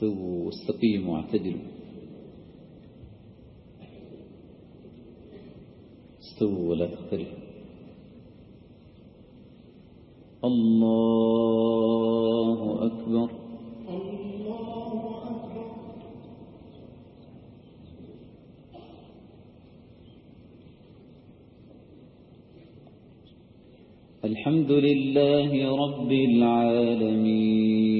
استووا واستقيموا واعتدلوا. استووا ولا تختلفوا. الله أكبر. الحمد لله رب العالمين.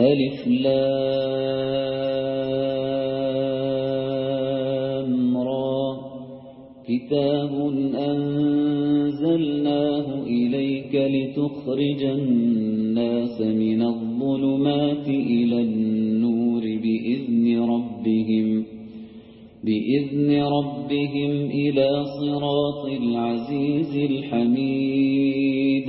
ألف لام كتاب أنزلناه إليك لتخرج الناس من الظلمات إلى النور بإذن ربهم بإذن ربهم إلى صراط العزيز الحميد.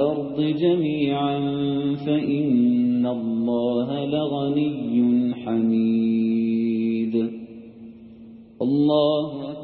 والأرض جميعا فإن الله لغني حميد. الله أكبر.